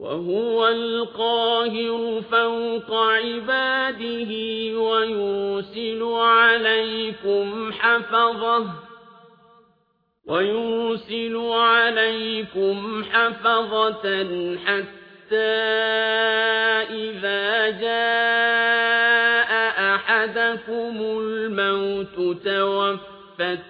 وهو القاهر فوق عباده ويرسل عليكم حفظه ويرسل عليكم حفظة حتى إذا جاء أحدكم الموت توفته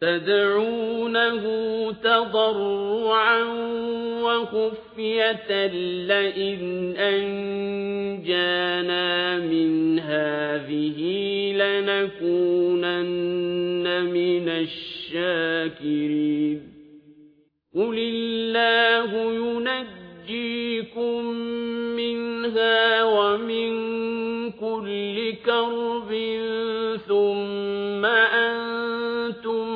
تدعونه تضرعا وخفية لئن أنجانا من هذه لنكونن من الشاكرين. قل الله ينجيكم منها ومن كل كرب ثم أنتم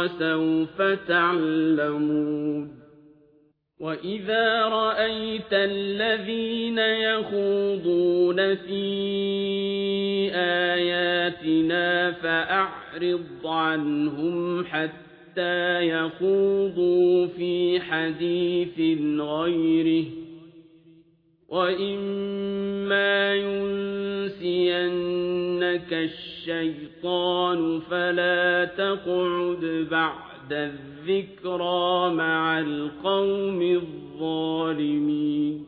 وسوف تعلمون. وإذا رأيت الذين يخوضون في آياتنا فأعرض عنهم حتى يخوضوا في حديث غيره. وإما ينسينك الشيطان فلا تقعد بعد الذكرى مع القوم الظالمين.